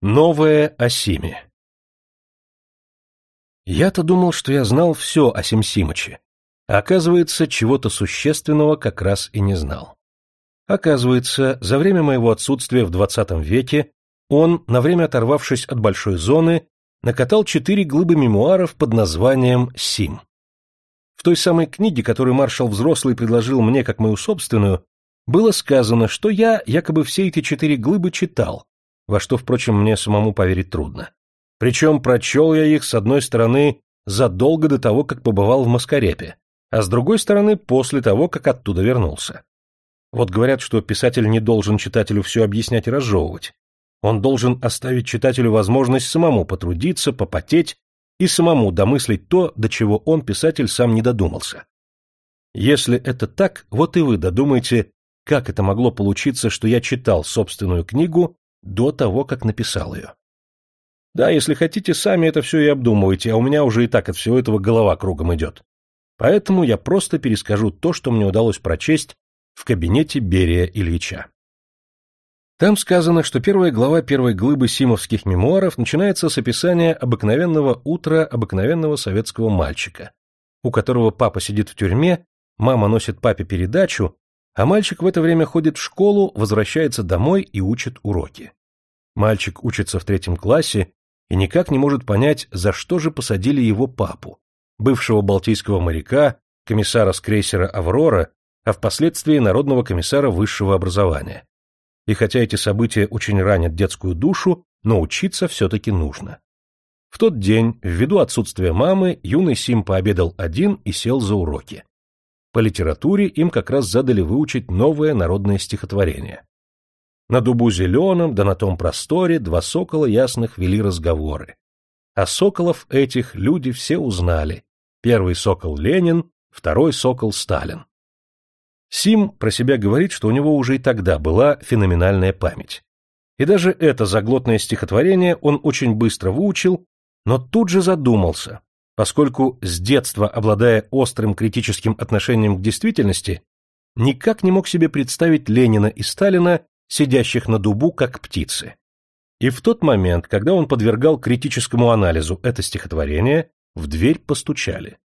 Новое о Симе Я-то думал, что я знал все о Сим Симыче, а оказывается, чего-то существенного как раз и не знал. Оказывается, за время моего отсутствия в двадцатом веке он, на время оторвавшись от большой зоны, накатал четыре глыбы мемуаров под названием «Сим». В той самой книге, которую маршал Взрослый предложил мне как мою собственную, было сказано, что я якобы все эти четыре глыбы читал, во что, впрочем, мне самому поверить трудно. Причем прочел я их, с одной стороны, задолго до того, как побывал в Маскарепе, а с другой стороны, после того, как оттуда вернулся. Вот говорят, что писатель не должен читателю все объяснять и разжевывать. Он должен оставить читателю возможность самому потрудиться, попотеть и самому домыслить то, до чего он, писатель, сам не додумался. Если это так, вот и вы додумайте, как это могло получиться, что я читал собственную книгу до того, как написал ее. Да, если хотите, сами это все и обдумывайте, а у меня уже и так от всего этого голова кругом идет. Поэтому я просто перескажу то, что мне удалось прочесть в кабинете Берия Ильича. Там сказано, что первая глава первой глыбы симовских мемуаров начинается с описания обыкновенного утра обыкновенного советского мальчика, у которого папа сидит в тюрьме, мама носит папе передачу, а мальчик в это время ходит в школу, возвращается домой и учит уроки. Мальчик учится в третьем классе и никак не может понять, за что же посадили его папу, бывшего балтийского моряка, комиссара с крейсера «Аврора», а впоследствии народного комиссара высшего образования и хотя эти события очень ранят детскую душу, но учиться все-таки нужно. В тот день, ввиду отсутствия мамы, юный Сим пообедал один и сел за уроки. По литературе им как раз задали выучить новое народное стихотворение. На дубу зеленом, да на том просторе, два сокола ясных вели разговоры. А соколов этих люди все узнали. Первый сокол Ленин, второй сокол Сталин. Сим про себя говорит, что у него уже и тогда была феноменальная память. И даже это заглотное стихотворение он очень быстро выучил, но тут же задумался, поскольку с детства, обладая острым критическим отношением к действительности, никак не мог себе представить Ленина и Сталина, сидящих на дубу, как птицы. И в тот момент, когда он подвергал критическому анализу это стихотворение, в дверь постучали.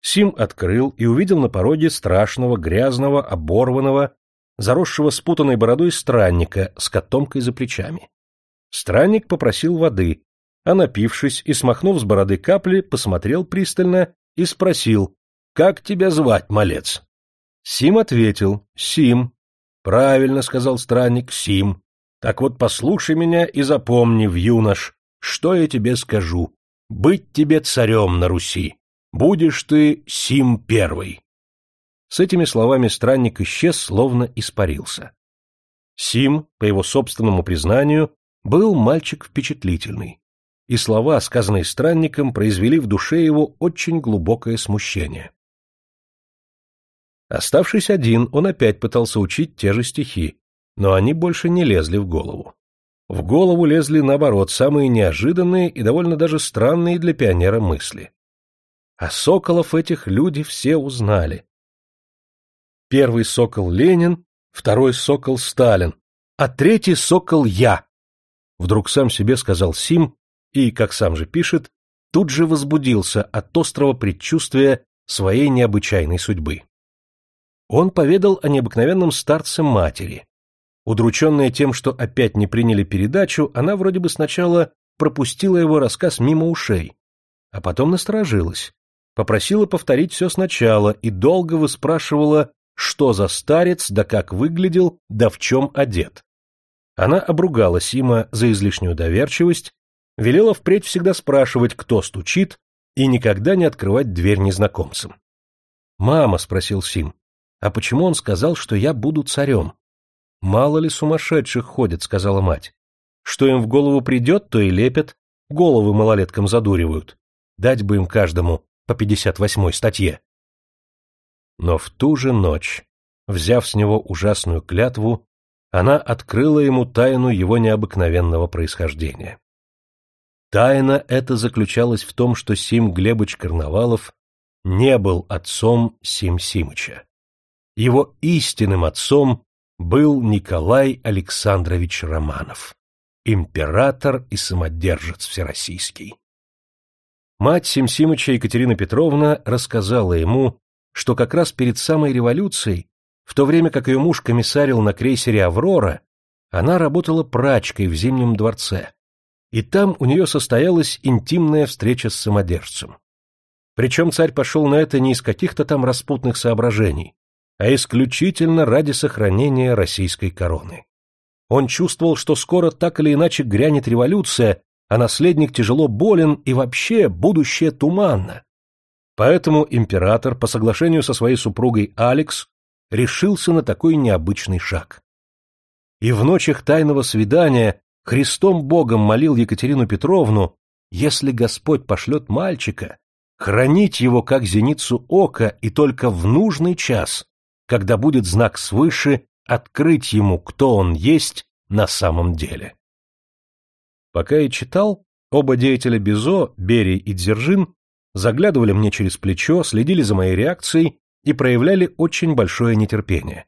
Сим открыл и увидел на пороге страшного, грязного, оборванного, заросшего спутанной бородой странника с котомкой за плечами. Странник попросил воды, а напившись и смахнув с бороды капли, посмотрел пристально и спросил, «Как тебя звать, малец?» Сим ответил, «Сим». «Правильно», — сказал странник, «Сим». «Так вот послушай меня и запомни, в юнош, что я тебе скажу. Быть тебе царем на Руси. Будешь ты Сим Первый. С этими словами странник исчез, словно испарился. Сим, по его собственному признанию, был мальчик впечатлительный, и слова, сказанные странником, произвели в душе его очень глубокое смущение. Оставшись один, он опять пытался учить те же стихи, но они больше не лезли в голову. В голову лезли, наоборот, самые неожиданные и довольно даже странные для пионера мысли. А соколов этих люди все узнали. Первый сокол Ленин, второй сокол Сталин, а третий сокол я. Вдруг сам себе сказал Сим и, как сам же пишет, тут же возбудился от острого предчувствия своей необычайной судьбы. Он поведал о необыкновенном старце матери. Удрученная тем, что опять не приняли передачу, она вроде бы сначала пропустила его рассказ мимо ушей, а потом насторожилась попросила повторить все сначала и долго выспрашивала, что за старец, да как выглядел, да в чем одет. Она обругала Сима за излишнюю доверчивость, велела впредь всегда спрашивать, кто стучит, и никогда не открывать дверь незнакомцам. «Мама», — спросил Сим, — «а почему он сказал, что я буду царем?» «Мало ли сумасшедших ходят», — сказала мать. «Что им в голову придет, то и лепят, головы малолеткам задуривают. Дать бы им каждому по 58 статье. Но в ту же ночь, взяв с него ужасную клятву, она открыла ему тайну его необыкновенного происхождения. Тайна эта заключалась в том, что Сим Глебыч Карнавалов не был отцом Сим Симыча. Его истинным отцом был Николай Александрович Романов. император и самодержец всероссийский. Мать Симсимыча Екатерина Петровна рассказала ему, что как раз перед самой революцией, в то время как ее муж комиссарил на крейсере «Аврора», она работала прачкой в Зимнем дворце, и там у нее состоялась интимная встреча с самодержцем. Причем царь пошел на это не из каких-то там распутных соображений, а исключительно ради сохранения российской короны. Он чувствовал, что скоро так или иначе грянет революция, а наследник тяжело болен и вообще будущее туманно. Поэтому император, по соглашению со своей супругой Алекс, решился на такой необычный шаг. И в ночах тайного свидания Христом Богом молил Екатерину Петровну, если Господь пошлет мальчика, хранить его как зеницу ока и только в нужный час, когда будет знак свыше, открыть ему, кто он есть на самом деле. Пока я читал, оба деятеля Бизо, Берий и Дзержин, заглядывали мне через плечо, следили за моей реакцией и проявляли очень большое нетерпение.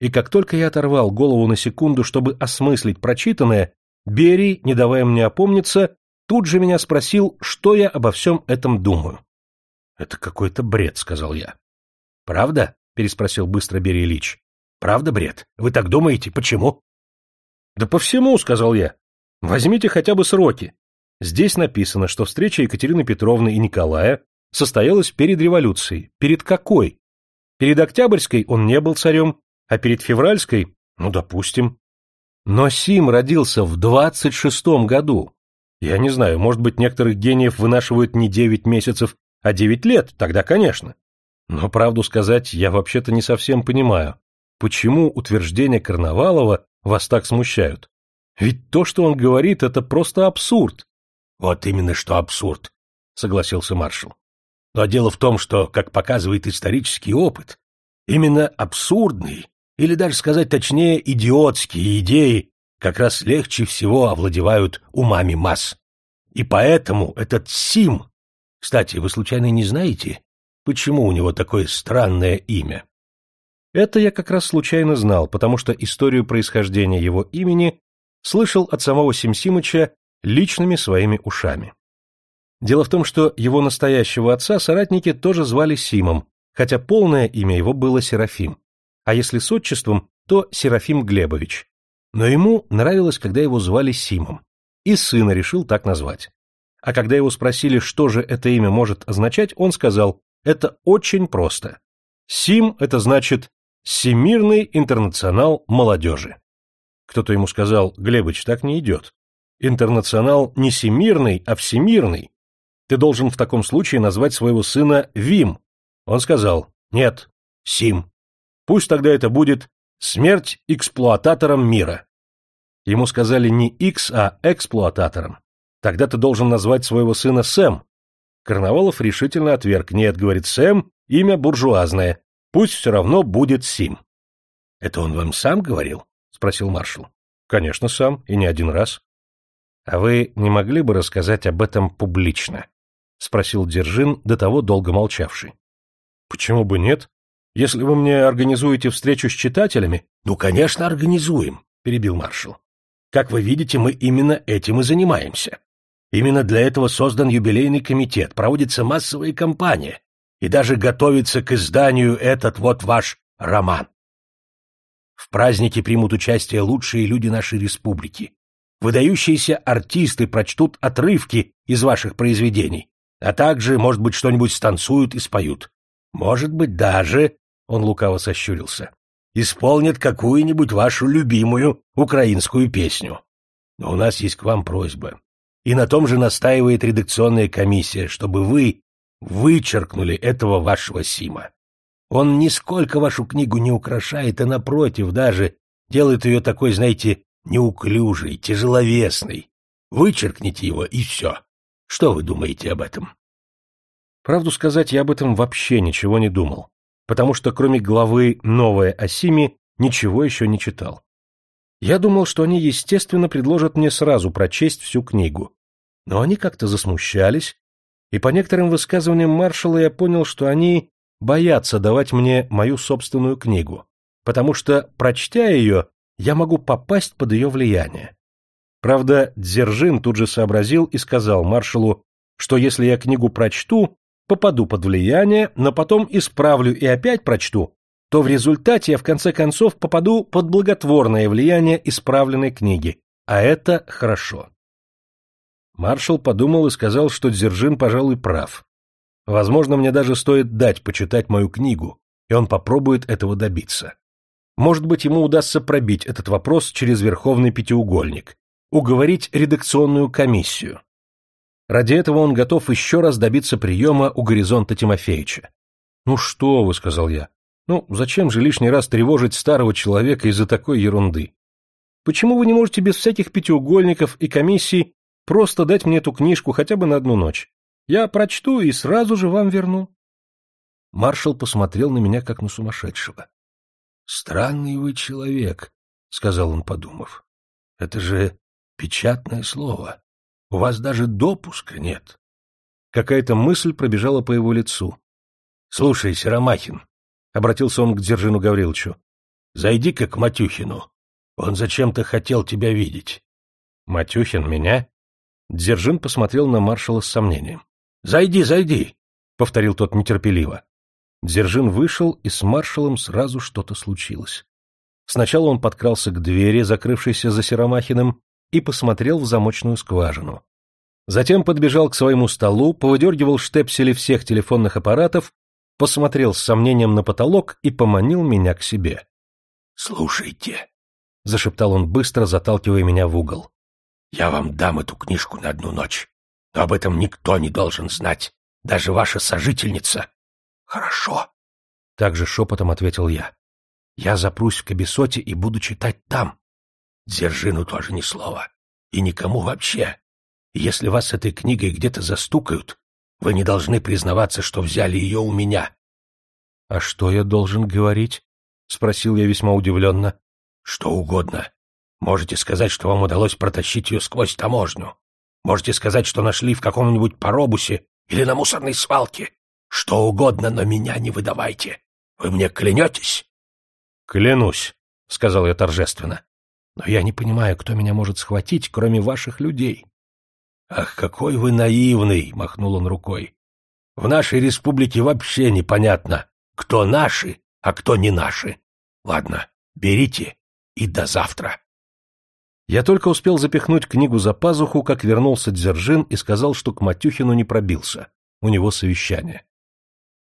И как только я оторвал голову на секунду, чтобы осмыслить прочитанное, Берий, не давая мне опомниться, тут же меня спросил, что я обо всем этом думаю. — Это какой-то бред, — сказал я. — Правда? — переспросил быстро Берий Ильич. — Правда бред? Вы так думаете? Почему? — Да по всему, — сказал я. Возьмите хотя бы сроки. Здесь написано, что встреча Екатерины Петровны и Николая состоялась перед революцией. Перед какой? Перед Октябрьской он не был царем, а перед Февральской, ну, допустим. Но Сим родился в двадцать шестом году. Я не знаю, может быть, некоторых гениев вынашивают не девять месяцев, а девять лет, тогда, конечно. Но, правду сказать, я вообще-то не совсем понимаю, почему утверждения Карнавалова вас так смущают. Ведь то, что он говорит, это просто абсурд. Вот именно что абсурд, согласился маршал. Но дело в том, что, как показывает исторический опыт, именно абсурдные, или даже сказать точнее, идиотские идеи как раз легче всего овладевают умами масс. И поэтому этот Сим... Кстати, вы случайно не знаете, почему у него такое странное имя? Это я как раз случайно знал, потому что историю происхождения его имени слышал от самого Симсимыча личными своими ушами. Дело в том, что его настоящего отца соратники тоже звали Симом, хотя полное имя его было Серафим, а если с отчеством, то Серафим Глебович. Но ему нравилось, когда его звали Симом, и сына решил так назвать. А когда его спросили, что же это имя может означать, он сказал, это очень просто. Сим – это значит «Всемирный интернационал молодежи». Кто-то ему сказал, Глебыч, так не идет. Интернационал не всемирный, а всемирный. Ты должен в таком случае назвать своего сына Вим. Он сказал, нет, Сим. Пусть тогда это будет смерть эксплуататорам мира. Ему сказали не X, а эксплуататором. Тогда ты должен назвать своего сына Сэм. Карнавалов решительно отверг. Нет, говорит Сэм, имя буржуазное. Пусть все равно будет Сим. Это он вам сам говорил? спросил маршал. Конечно, сам, и не один раз. А вы не могли бы рассказать об этом публично? спросил Держин, до того долго молчавший. Почему бы нет? Если вы мне организуете встречу с читателями... Ну, конечно, организуем, перебил маршал. Как вы видите, мы именно этим и занимаемся. Именно для этого создан юбилейный комитет, проводится массовая кампания, и даже готовится к изданию этот вот ваш роман. В празднике примут участие лучшие люди нашей республики. Выдающиеся артисты прочтут отрывки из ваших произведений, а также, может быть, что-нибудь станцуют и споют. Может быть, даже, — он лукаво сощурился, — исполнят какую-нибудь вашу любимую украинскую песню. Но у нас есть к вам просьба. И на том же настаивает редакционная комиссия, чтобы вы вычеркнули этого вашего Сима. Он нисколько вашу книгу не украшает, а напротив даже делает ее такой, знаете, неуклюжей, тяжеловесной. Вычеркните его, и все. Что вы думаете об этом? Правду сказать, я об этом вообще ничего не думал, потому что кроме главы «Новая о Симе» ничего еще не читал. Я думал, что они, естественно, предложат мне сразу прочесть всю книгу. Но они как-то засмущались, и по некоторым высказываниям маршала я понял, что они боятся давать мне мою собственную книгу, потому что, прочтя ее, я могу попасть под ее влияние. Правда, Дзержин тут же сообразил и сказал маршалу, что если я книгу прочту, попаду под влияние, но потом исправлю и опять прочту, то в результате я в конце концов попаду под благотворное влияние исправленной книги, а это хорошо. Маршал подумал и сказал, что Дзержин, пожалуй, прав. Возможно, мне даже стоит дать почитать мою книгу, и он попробует этого добиться. Может быть, ему удастся пробить этот вопрос через Верховный Пятиугольник, уговорить редакционную комиссию. Ради этого он готов еще раз добиться приема у Горизонта Тимофеевича. «Ну что вы», — сказал я, — «ну зачем же лишний раз тревожить старого человека из-за такой ерунды? Почему вы не можете без всяких пятиугольников и комиссий просто дать мне эту книжку хотя бы на одну ночь? Я прочту и сразу же вам верну». Маршал посмотрел на меня, как на сумасшедшего. «Странный вы человек», — сказал он, подумав. «Это же печатное слово. У вас даже допуска нет». Какая-то мысль пробежала по его лицу. «Слушай, Серомахин», — обратился он к Дзержину Гавриловичу, — «зайди-ка к Матюхину. Он зачем-то хотел тебя видеть». «Матюхин меня?» Дзержин посмотрел на маршала с сомнением. «Зайди, зайди», — повторил тот нетерпеливо. Дзержин вышел, и с маршалом сразу что-то случилось. Сначала он подкрался к двери, закрывшейся за Серомахиным, и посмотрел в замочную скважину. Затем подбежал к своему столу, повыдергивал штепсели всех телефонных аппаратов, посмотрел с сомнением на потолок и поманил меня к себе. — Слушайте, — зашептал он быстро, заталкивая меня в угол. — Я вам дам эту книжку на одну ночь, но об этом никто не должен знать, даже ваша сожительница. Хорошо. Также шепотом ответил я. Я запрусь в Кабесоте и буду читать там. Дзержину тоже ни слова. И никому вообще. Если вас с этой книгой где-то застукают, вы не должны признаваться, что взяли ее у меня. — А что я должен говорить? — спросил я весьма удивленно. — Что угодно. Можете сказать, что вам удалось протащить ее сквозь таможню. Можете сказать, что нашли в каком-нибудь поробусе или на мусорной свалке. Что угодно, но меня не выдавайте. Вы мне клянетесь? — Клянусь, — сказал я торжественно. — Но я не понимаю, кто меня может схватить, кроме ваших людей. — Ах, какой вы наивный! — махнул он рукой. — В нашей республике вообще непонятно, кто наши, а кто не наши. Ладно, берите и до завтра. Я только успел запихнуть книгу за пазуху, как вернулся Дзержин и сказал, что к Матюхину не пробился. У него совещание.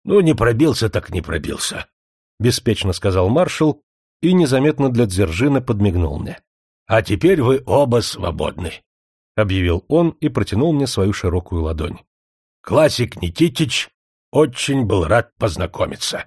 Ну, не пробился, так не пробился, — беспечно сказал маршал и незаметно для Дзержина подмигнул мне. — А теперь вы оба свободны, — объявил он и протянул мне свою широкую ладонь. — Классик Никитич очень был рад познакомиться.